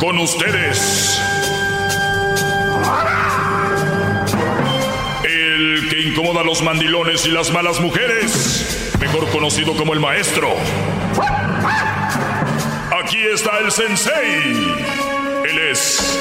con ustedes. El que incomoda a los mandilones y las malas mujeres, mejor conocido como el maestro. Aquí está el sensei. Él es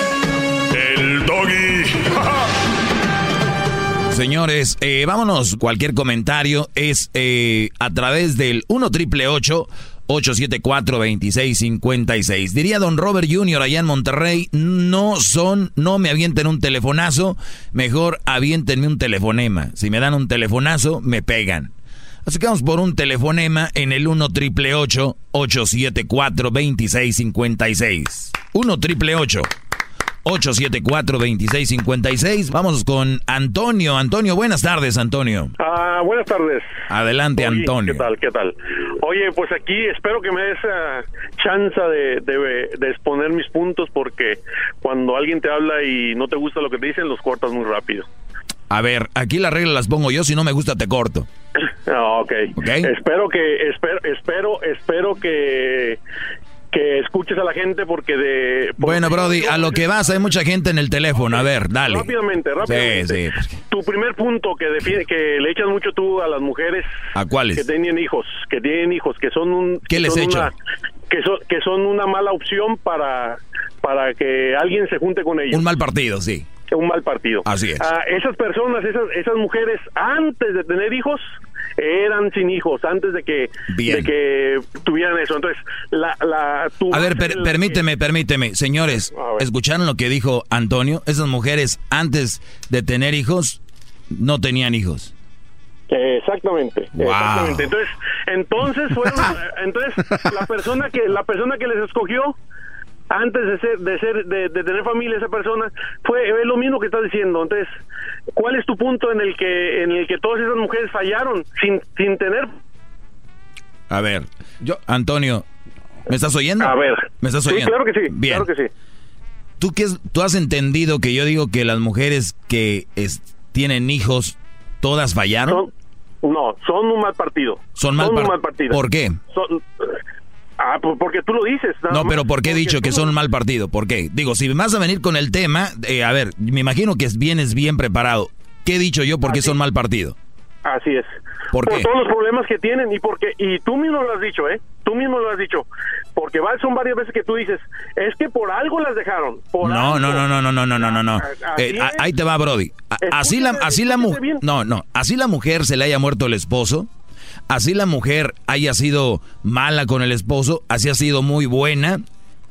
el doggy. Señores, eh, vámonos. Cualquier comentario es eh, a través del 1 triple 874 2656. Diría don Robert Jr. allá en Monterrey, no son, no me avienten un telefonazo, mejor avientenme un telefonema. Si me dan un telefonazo, me pegan. Así que vamos por un telefonema en el 1 triple 874 2656. 1 triple 874-2656. Vamos con Antonio. Antonio, buenas tardes, Antonio. Ah, buenas tardes. Adelante, Antonio. ¿Qué tal? ¿Qué tal? Oye, pues aquí espero que me des uh, chance de, de, exponer mis puntos porque cuando alguien te habla y no te gusta lo que te dicen, los cortas muy rápido. A ver, aquí las reglas las pongo yo, si no me gusta te corto. Ah, ok. okay. Espero que, espero, espero, espero que, la gente porque de... bueno, Brody, a lo que vas, hay mucha gente en el teléfono. A ver, dale. Rápidamente, rápidamente. Sí, sí. Tu primer punto que define, que le echas mucho tú a las mujeres... ¿A cuáles? Que tienen hijos, que tienen hijos, que son un... ¿Qué les echo? que, son, que son una mala opción para, para que alguien se junte con ellos. Un mal partido, sí. Un mal partido. Así es. Ah, esas personas, esas, esas mujeres, antes de tener hijos, eran sin hijos antes de que, de que tuvieran eso. Entonces, la... la a ver, permíteme, permíteme. Señores, ¿escucharon lo que dijo Antonio? Esas mujeres antes de tener hijos no tenían hijos. Exactamente, exactamente. Entonces, entonces fueron, entonces la persona que la persona que les escogió antes de ser de ser de, tener familia esa persona fue es lo mismo que está diciendo. Entonces cuál es tu punto en el que en el que todas esas mujeres fallaron sin sin tener a ver yo Antonio me estás oyendo a ver. Me estás oyendo claro que sí bien. claro que sí. Tú qué tú has entendido que yo digo que las mujeres que tienen hijos todas fallaron no son un mal partido. Son mal, un mal partido. Por qué son, pues, porque tú lo dices. No, pero ¿por qué he dicho que son un mal partido? ¿Por qué? Digo, si vas a venir con el tema, eh, a ver, me imagino que vienes bien preparado. ¿Qué he dicho yo por qué son mal partido? Así es. ¿Por, por todos los problemas que tienen y porque y tú mismo lo has dicho, ¿eh? Tú mismo lo has dicho. Porque va, son varias veces que tú dices, es que por algo las dejaron. No, no, no, no, no, no, no, no, ah, ah, eh, no. Ahí te va, Brody. Así la, así la mujer, no, no, así la mujer se le haya muerto el esposo así la mujer haya sido mala con el esposo, así ha sido muy buena.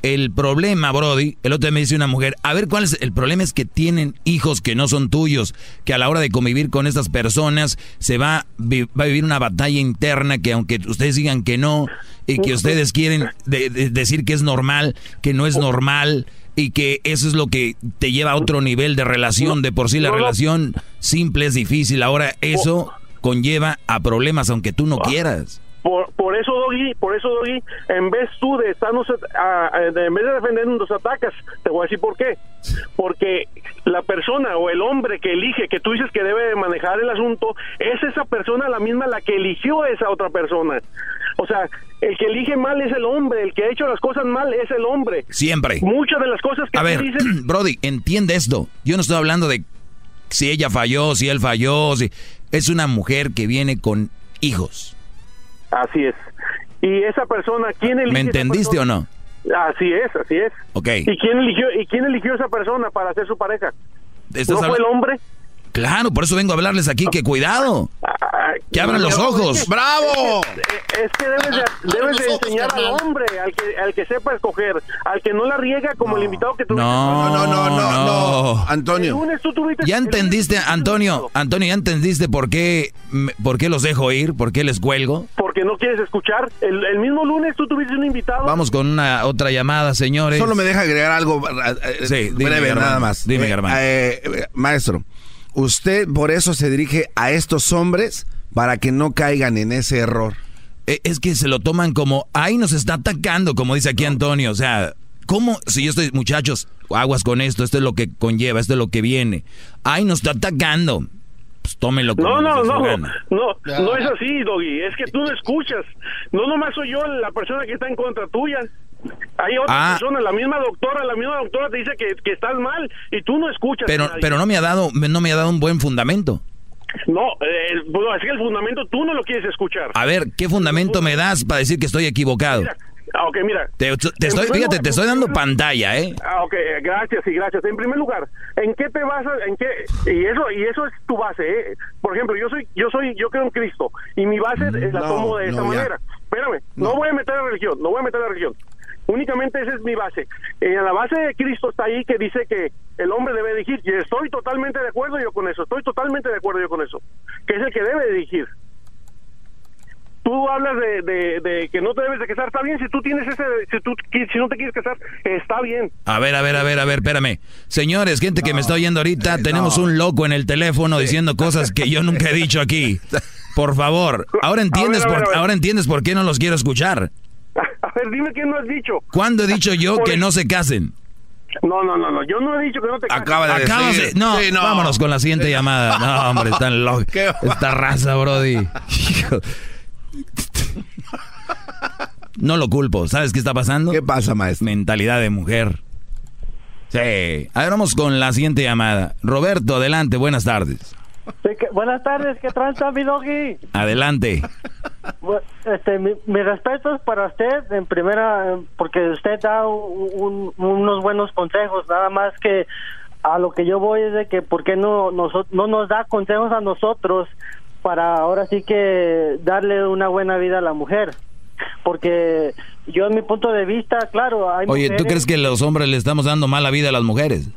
El problema, Brody, el otro día me dice una mujer, a ver cuál es el problema es que tienen hijos que no son tuyos, que a la hora de convivir con estas personas se va, va a vivir una batalla interna que aunque ustedes digan que no y que ustedes quieren decir que es normal, que no es normal y que eso es lo que te lleva a otro nivel de relación, de por sí la relación simple es difícil, ahora eso conlleva a problemas aunque tú no ah. quieras. Por, por eso, Doggy, por eso, Doggy, en vez tú de estarnos, en vez de defendernos, nos atacas. Te voy a decir por qué. Porque la persona o el hombre que elige, que tú dices que debe manejar el asunto, es esa persona la misma la que eligió a esa otra persona. O sea, el que elige mal es el hombre, el que ha hecho las cosas mal es el hombre. Siempre. Muchas de las cosas que a ver, Brody, entiende esto. Yo no estoy hablando de si ella falló, si él falló, si es una mujer que viene con hijos. Así es. Y esa persona, ¿quién eligió? ¿Me entendiste o no? Así es, así es. Ok. ¿Y quién eligió, y quién eligió esa persona para ser su pareja? ¿No fue el hombre? Claro, por eso vengo a hablarles aquí que cuidado. Que abran los ojos. ¡Bravo! Es que debes de, debes de enseñar al hombre, al que, al que sepa escoger, al que no la riega como el invitado que tuviste. No, no, no, no, no. Antonio. Ya entendiste, Antonio, Antonio, ¿ya entendiste por qué, por qué los dejo ir? ¿Por qué les cuelgo? Porque no quieres escuchar. El, mismo lunes tú tuviste un invitado. Vamos con una otra llamada, señores. Solo me deja agregar algo eh, eh, sí, breve, nada más. Dime, hermano. Eh, maestro. Usted por eso se dirige a estos hombres para que no caigan en ese error. E, es que se lo toman como, ahí nos está atacando, como dice aquí Antonio. O sea, ¿cómo? Si yo estoy, muchachos, aguas con esto, esto es lo que conlleva, esto es lo que viene. Ahí nos está atacando. Pues tómenlo como No, no, no, no, no es así, Doggy. Es que tú no escuchas. No nomás soy yo la persona que está en contra tuya. Hay otra ah. persona, la misma doctora, la misma doctora te dice que, que estás mal y tú no escuchas. Pero, pero no me ha dado, no me ha dado un buen fundamento. No, eh, bueno, es que el fundamento tú no lo quieres escuchar. A ver, ¿qué fundamento me das para decir que estoy equivocado? Ah, ok, mira. Te, estoy, fíjate, te estoy dando pantalla, ¿eh? Ah, ok, gracias y gracias. En primer lugar, ¿en qué te basas? ¿En qué? Y eso y eso es tu base, ¿eh? Por ejemplo, yo soy yo soy yo creo en Cristo y mi base mm, la tomo de esa manera. Espérame, no. voy a meter la religión, no voy a meter la religión. Únicamente esa es mi base. En la base de Cristo está ahí que dice que el hombre debe dirigir. Y estoy totalmente de acuerdo yo con eso. Estoy totalmente de acuerdo yo con eso. Que es el que debe dirigir tú hablas de, que no te debes de casar, está bien, si tú tienes ese, si tú si no te quieres casar, está bien. A ver, a ver, a ver, a ver, espérame. Señores, gente que me está oyendo ahorita, tenemos un loco en el teléfono diciendo cosas que yo nunca he dicho aquí. Por favor, ahora entiendes, por, ahora entiendes por qué no los quiero escuchar. A ver, dime qué no has dicho. ¿Cuándo he dicho yo que no se casen? No, no, no, no, yo no he dicho que no te cases. Acaba de decir. No, vámonos con la siguiente llamada. No, hombre, están locos. Esta raza, brody. No lo culpo. ¿Sabes qué está pasando? ¿Qué pasa, maestro? Mentalidad de mujer. Sí. A ver, vamos con la siguiente llamada. Roberto, adelante. Buenas tardes. Buenas tardes. ¿Qué tranza, mi doggy? Adelante. Este, mi, respeto es para usted, en primera, porque usted da unos buenos consejos. Nada más que a lo que yo voy es de que, ¿por qué no, no nos da consejos a nosotros para ahora sí que darle una buena vida a la mujer. Porque yo en mi punto de vista, claro, hay Oye, ¿tú crees que los hombres le estamos dando mala vida a las mujeres?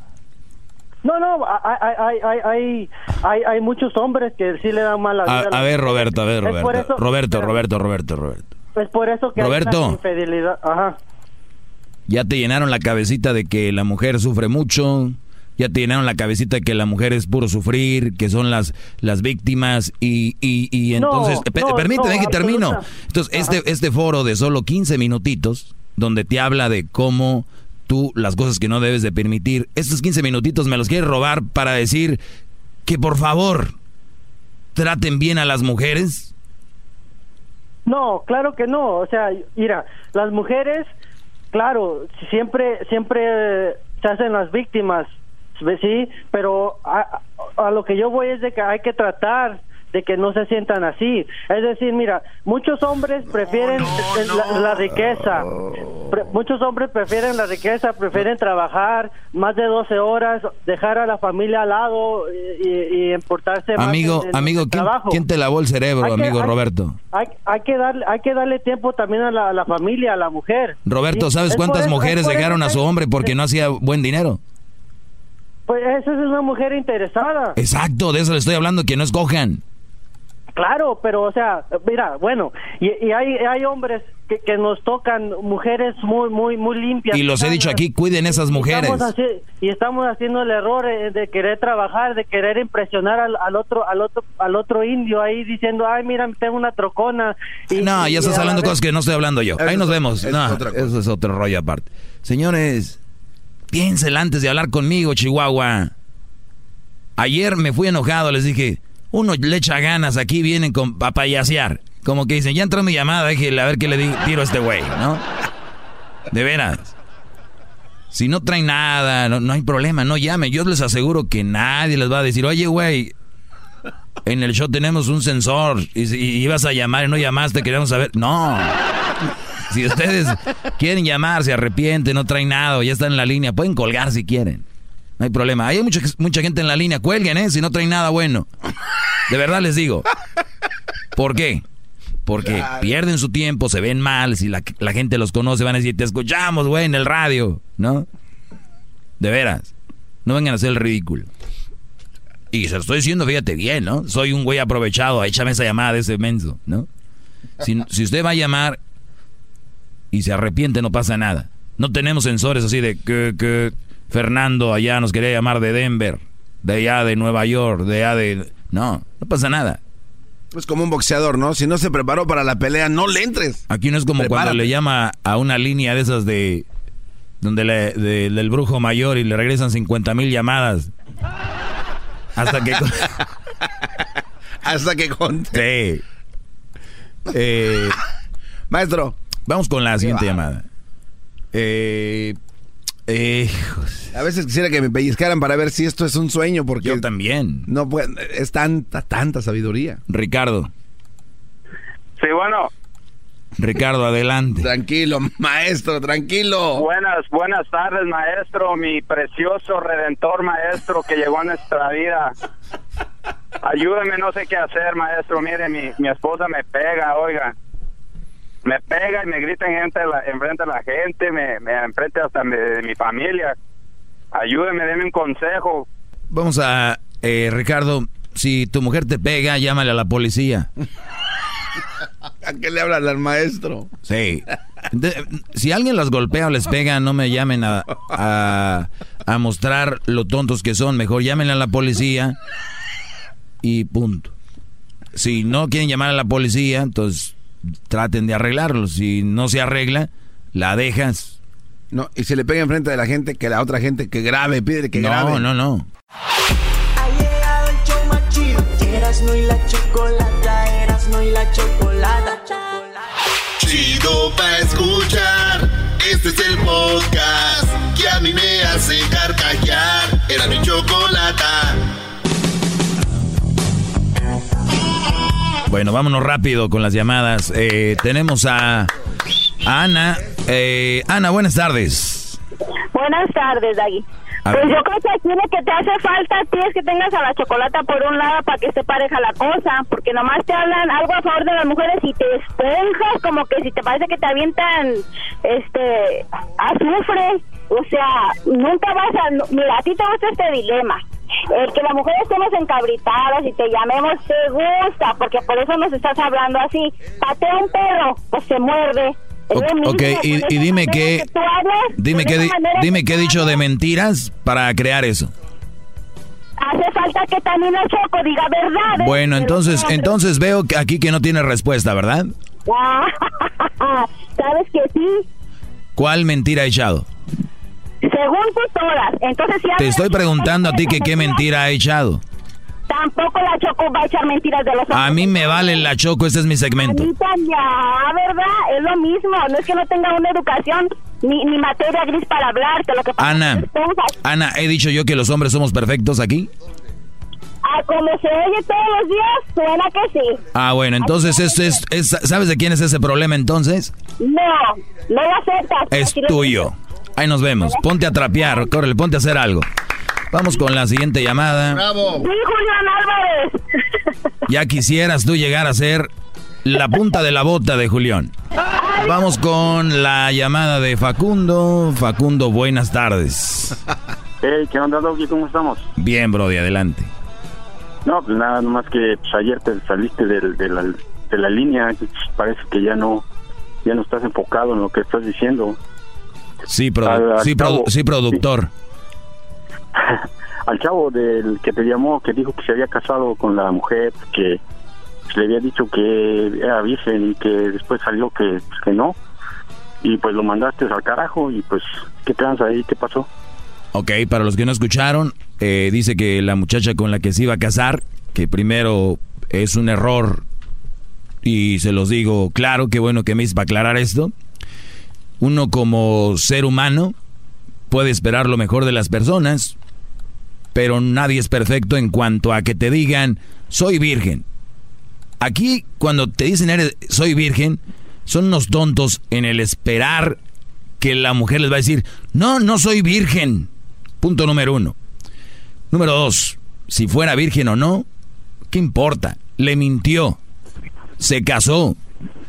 No, no, hay, hay, hay, hay, muchos hombres que sí le dan mala vida. A, ver, Roberto, a ver, Roberto. Roberto, Roberto, Roberto, Roberto. Es por eso que Roberto, hay infidelidad. Ajá. Ya te llenaron la cabecita de que la mujer sufre mucho, ya te llenaron la cabecita de que la mujer es puro sufrir, que son las, las víctimas y, y, entonces, permíteme que termino. Entonces, este, este foro de solo 15 minutitos, donde te habla de cómo tú las cosas que no debes de permitir, estos 15 minutitos me los quieres robar para decir que por favor traten bien a las mujeres. No, claro que no. O sea, mira, las mujeres, claro, siempre, siempre se hacen las víctimas sí, pero a, a, lo que yo voy es de que hay que tratar de que no se sientan así. Es decir, mira, muchos hombres prefieren La, riqueza. muchos hombres prefieren la riqueza, prefieren trabajar más de 12 horas, dejar a la familia al lado y, importarse amigo, más Amigo, ¿quién, ¿quién, te lavó el cerebro, amigo Roberto? Hay, hay, que darle, hay que darle tiempo también a la, familia, a la mujer. Roberto, ¿sabes cuántas mujeres dejaron a su hombre porque no hacía buen dinero? Pues esa es una mujer interesada. Exacto, de eso le estoy hablando, que no escojan. Claro, pero o sea, mira, bueno, y, hay, hay hombres que, que, nos tocan mujeres muy, muy, muy limpias. Y los he dicho aquí, cuiden esas mujeres. y estamos haciendo el error eh, de querer trabajar, de querer impresionar al, al, otro, al otro, al otro indio ahí diciendo, ay, mira, tengo una trocona. Y, no, ya estás hablando cosas que no estoy hablando yo. ahí nos vemos. no, eso es otro rollo aparte. Señores, Piénsela antes de hablar conmigo, Chihuahua. Ayer me fui enojado, les dije, uno le echa ganas, aquí vienen con papayasear. Como que dicen, ya entró mi llamada, a ver qué le tiro a este güey, ¿no? De veras. Si no traen nada, no, hay problema, no llamen. Yo les aseguro que nadie les va a decir, oye, güey, en el show tenemos un sensor y, y ibas a llamar y no llamaste, queremos saber. No. Si ustedes quieren llamar, se arrepienten, no traen nada ya están en la línea, pueden colgar si quieren. No hay problema. Hay mucha, mucha gente en la línea. Cuelguen, ¿eh? Si no traen nada bueno. De verdad les digo. ¿Por qué? Porque pierden su tiempo, se ven mal. Si la, la gente los conoce, van a decir, te escuchamos, güey, en el radio. ¿No? De veras. No vengan a hacer el ridículo. Y se lo estoy diciendo, fíjate bien, ¿no? Soy un güey aprovechado. Échame esa llamada de ese menso, ¿no? Si, si usted va a llamar, y se arrepiente, no pasa nada. No tenemos sensores así de que, que Fernando allá nos quería llamar de Denver, de allá de Nueva York, de allá de... No, no pasa nada. Es como un boxeador, ¿no? Si no se preparó para la pelea, no le entres. Aquí no es como cuando le llama a una línea de esas de... Donde le, del brujo mayor y le regresan 50 mil llamadas. Hasta que... Hasta que conte. Sí. Eh, Maestro, Vamos con la siguiente llamada. Eh, eh, a veces quisiera que me pellizcaran para ver si esto es un sueño, porque... Yo también. No es tanta, tanta sabiduría. Ricardo. Sí, bueno. Ricardo, adelante. Tranquilo, maestro, tranquilo. Buenas, buenas tardes, maestro, mi precioso redentor maestro que llegó a nuestra vida. Ayúdeme, no sé qué hacer, maestro. Mire, mi, mi esposa me pega, oiga. Me pega y me grita en, gente, frente de la gente, me, me enfrente hasta de, mi familia. Ayúdeme, deme un consejo. Vamos a, eh, Ricardo, si tu mujer te pega, llámale a la policía. ¿A qué le hablan al maestro? Sí. si alguien las golpea o les pega, no me llamen a, a, mostrar lo tontos que son. Mejor llámenle a la policía y punto. Si no quieren llamar a la policía, entonces traten de arreglarlo. Si no se arregla, la dejas. No, y se le pega enfrente de la gente, que la otra gente que grabe, pide que grabe. No, no, no. no y la chocolata, no y la chocolata. Chido pa' escuchar, este es el podcast que a mí me Bueno, vámonos rápido con las llamadas. Eh, tenemos a, Ana. Eh, Ana, buenas tardes. Buenas tardes, Dagui. Pues yo creo que aquí lo que te hace falta a ti es que tengas a la chocolata por un lado para que esté pareja la cosa, porque nomás te hablan algo a favor de las mujeres y te esponjas como que si te parece que te avientan este azufre, o sea, nunca vas a... Mira, a ti te gusta este dilema. El que las mujeres estemos encabritadas y te llamemos te gusta, porque por eso nos estás hablando así. Patea un perro, pues se muerde ok, y, dime qué, dime qué, dime qué he dicho de mentiras para crear eso. Hace falta que también el Choco diga verdad. Bueno, entonces, entonces veo aquí que no tiene respuesta, ¿verdad? ¿Sabes que sí? ¿Cuál mentira ha echado? Según tú todas. Entonces, Te estoy preguntando a ti que qué mentira ha echado. Tampoco la Choco va a echar mentiras de los hombres. A mí me vale la Choco, este es mi segmento. ya, ¿verdad? Es lo mismo. No es que no tenga una educación ni, ni materia gris para hablarte. Lo que pasa Ana, Ana, he dicho yo que los hombres somos perfectos aquí. Ah, como se oye todos los días, suena que sí. Ah, bueno, entonces es, es, ¿sabes de quién es ese problema entonces? No, no lo aceptas. Es tuyo. Ahí nos vemos. Ponte a trapear, córrele, ponte a hacer algo. Vamos con la siguiente llamada. ¡Bravo! ¡Sí, Julián Álvarez! Ya quisieras tú llegar a ser la punta de la bota de Julián. Vamos con la llamada de Facundo. Facundo, buenas tardes. Hey, ¿qué onda, Doggy? ¿Cómo estamos? Bien, Brody, adelante. No, pues nada más que pues, ayer te saliste de, la, de la línea. Parece que ya no, ya no estás enfocado en lo que estás diciendo. Sí, sí, sí, productor. al chavo del que te llamó, que dijo que se había casado con la mujer, que le había dicho que era virgen y que después salió que, que no. Y pues lo mandaste al carajo y pues, ¿qué tranza ahí? ¿Qué pasó? Ok, para los que no escucharon, eh, dice que la muchacha con la que se iba a casar, que primero es un error, y se los digo claro, qué bueno que me hice para aclarar esto. Uno como ser humano puede esperar lo mejor de las personas, pero nadie es perfecto en cuanto a que te digan, soy virgen. Aquí, cuando te dicen, eres, soy virgen, son unos tontos en el esperar que la mujer les va a decir, no, no soy virgen. Punto número uno. Número dos, si fuera virgen o no, ¿qué importa? Le mintió. Se casó.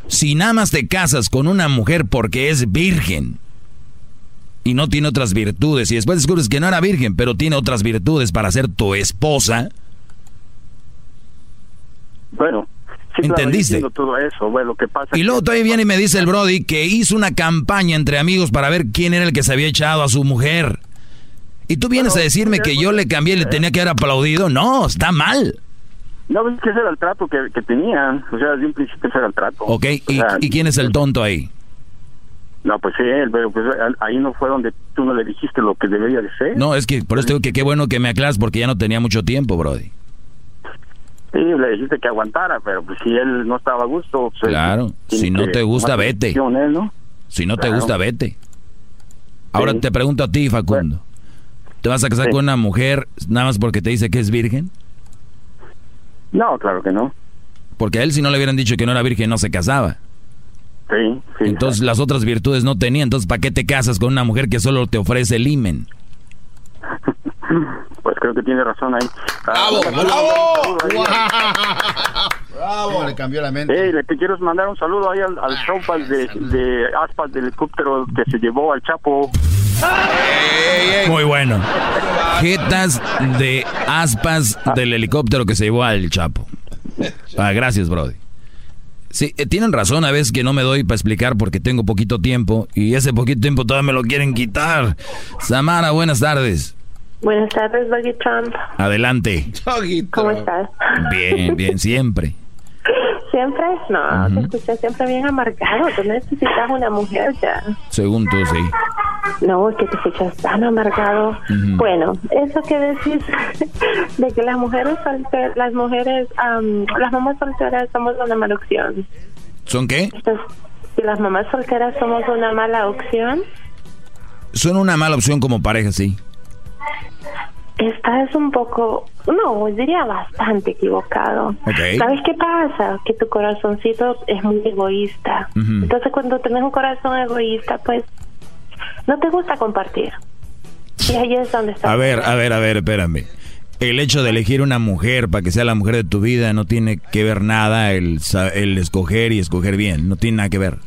Si nada más te casas con una mujer porque es virgen, y no tiene otras virtudes y después descubres que no era virgen, pero tiene otras virtudes para ser tu esposa. Bueno, ¿entendiste? todo eso. Bueno, que pasa y luego todavía viene y me dice el Brody que hizo una campaña entre amigos para ver quién era el que se había echado a su mujer. Y tú vienes a decirme que yo le cambié y le tenía que haber aplaudido. No, está mal. No, es que ese era el trato que, tenían. O sea, desde un principio ese era el trato. Ok, ¿y quién es el tonto ahí? No, pues sí, pero pues ahí no fue donde tú no le dijiste lo que debería de ser. No, es que por eso digo que qué bueno que me aclaras porque ya no tenía mucho tiempo, Brody. Sí, le dijiste que aguantara, pero pues si él no estaba a gusto... Pues, claro, si no te gusta, vete. Si no te gusta, vete. Ahora te pregunto a ti, Facundo. ¿Te vas a casar con una mujer nada más porque te dice que es virgen? No, claro que no. Porque a él si no le hubieran dicho que no era virgen no se casaba. Sí, sí. Entonces las otras virtudes no tenía. Entonces, ¿para qué te casas con una mujer que solo te ofrece el imen? Pues creo que tiene razón ahí. ¡Bravo! ¡Bravo! ¡Bravo! Le cambió la mente. Hey, le te quiero mandar un saludo ahí al, al show de, de aspas del helicóptero que se llevó al Chapo. Muy bueno. Jetas de aspas del helicóptero que se llevó al Chapo. Ah, gracias, Brody. Sí, eh, tienen razón a veces que no me doy para explicar porque tengo poquito tiempo y ese poquito tiempo todavía me lo quieren quitar. Samara, buenas tardes. Buenas tardes, Doggy Trump. Adelante. ¿Cómo estás? Bien, bien, siempre. ¿Siempre? No, te escuché siempre bien amargado. Tú necesitas una mujer ya. Según tú, sí. No, es que te escuchas tan amargado. Bueno, eso que decís de que las mujeres solteras, las mujeres, las mamás solteras somos una mala opción. ¿Son qué? Si las mamás solteras somos una mala opción. Son una mala opción como pareja, sí. Estás un poco, no, diría bastante equivocado. ¿Sabes qué pasa? Que tu corazoncito es muy egoísta. Entonces cuando tienes un corazón egoísta, pues no te gusta compartir. Y ahí es donde está. A ver, a ver, a ver, espérame. El hecho de elegir una mujer para que sea la mujer de tu vida no tiene que ver nada el, el escoger y escoger bien. No tiene nada que ver.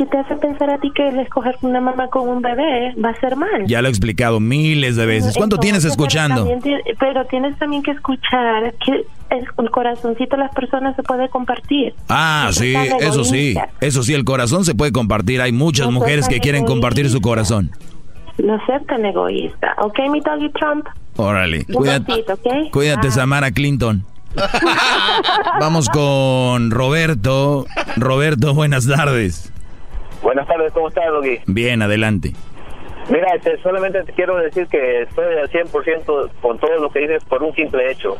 ¿Y por qué te hace pensar a ti que el escoger una mamá con un bebé va a ser mal? Ya lo he explicado miles de veces. ¿Cuánto tienes escuchando? Pero, tienes también que escuchar que el, corazoncito de las personas se puede compartir. Ah, sí, eso sí. Eso sí, el corazón se puede compartir. Hay muchas mujeres que quieren compartir su corazón. No seas tan egoísta, ¿ok, mi doggy Trump? Órale, cuídate, cuídate Samara Clinton. Vamos con Roberto. Roberto, buenas tardes. Buenas tardes, ¿cómo estás, Doggy? Bien, adelante. Mira, este, solamente te quiero decir que estoy al 100% con todo lo que dices por un simple hecho.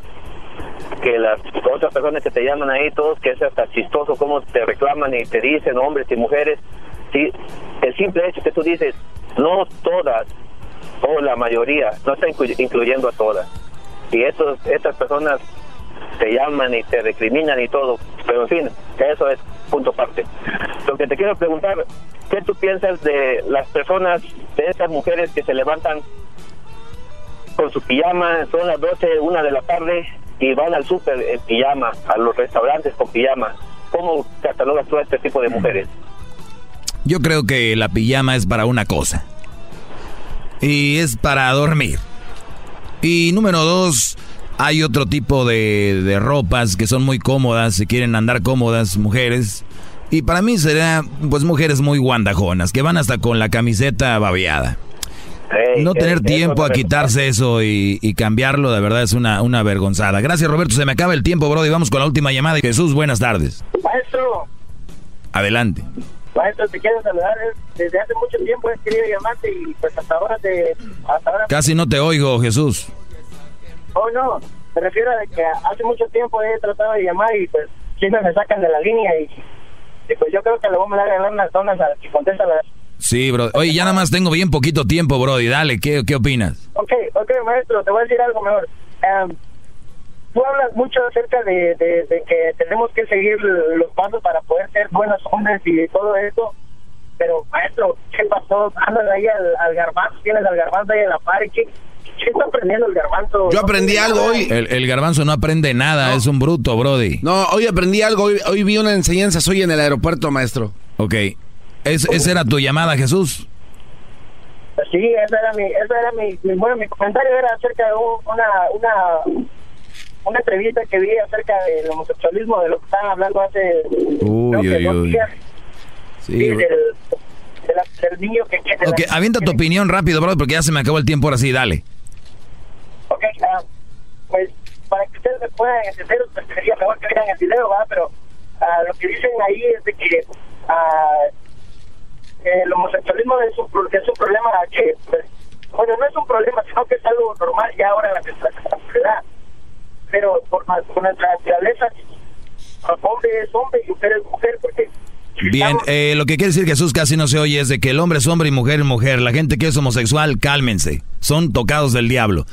Que las otras personas que te llaman ahí, todos, que es hasta chistoso cómo te reclaman y te dicen, hombres y mujeres. Sí, el simple hecho que tú dices, no todas, o la mayoría, no está incluyendo a todas. Y estos, estas personas te llaman y te recriminan y todo, pero en fin, eso es punto aparte. Lo que te quiero preguntar, ¿qué tú piensas de las personas, de esas mujeres que se levantan con su pijama, son las 12, una de la tarde y van al súper en pijama, a los restaurantes con pijama? ¿Cómo catalogas tú a este tipo de mujeres? Yo creo que la pijama es para una cosa. Y es para dormir. Y número dos, hay otro tipo de, de ropas que son muy cómodas, si quieren andar cómodas, mujeres. Y para mí serían, pues, mujeres muy guandajonas, que van hasta con la camiseta babeada. no tener tiempo a quitarse eso y, cambiarlo, de verdad es una, una vergonzada. Gracias, Roberto. Se me acaba el tiempo, bro. Y vamos con la última llamada. Jesús, buenas tardes. Maestro. Adelante. Maestro, te quiero saludar. Desde hace mucho tiempo he querido llamarte y pues hasta ahora te... Hasta ahora... Casi no te oigo, Jesús. Oh, no, me refiero a que hace mucho tiempo he tratado de llamar y pues siempre me sacan de la línea y, pues yo creo que le vamos a dar unas zonas a que contesta las... Sí, bro. Oye, ya nada más tengo bien poquito tiempo, bro. Y dale, ¿qué, qué opinas? Ok, ok, maestro, te voy a decir algo mejor. Um, tú hablas mucho acerca de, de, que tenemos que seguir los pasos para poder ser buenos hombres y todo eso. Pero, maestro, ¿qué pasó? Andas ahí al, al garbanzo, tienes al garbanzo ahí en la par. ¿Qué, está aprendiendo el garbanzo? Yo aprendí algo hoy. El, garbanzo no aprende nada, es un bruto, Brody. No, hoy aprendí algo. Hoy, vi una enseñanza hoy en el aeropuerto, maestro. Ok. ¿Es, ¿Esa era tu llamada, Jesús? Sí, ese era mi, ese era mi, bueno, mi comentario era acerca de una, una, una entrevista que vi acerca del homosexualismo, de lo que estaban hablando hace uy, uy, uy. Sí, del, del, niño que... ok, avienta tu opinión rápido, bro, porque ya se me acabó el tiempo ahora sí, dale. Ok, uh, pues para que ustedes me puedan entender, pues sería mejor que vean el video, ¿va? Pero uh, lo que dicen ahí es de que uh, el homosexualismo es un, es un problema que, pues, bueno, no es un problema, sino que es algo normal ya ahora en la sociedad. Pero por, por nuestra naturaleza, hombre es hombre y mujer es mujer, porque Bien, eh, lo que quiere decir Jesús casi no se oye es de que el hombre es hombre y mujer es mujer. La gente que es homosexual, cálmense. Son tocados del diablo.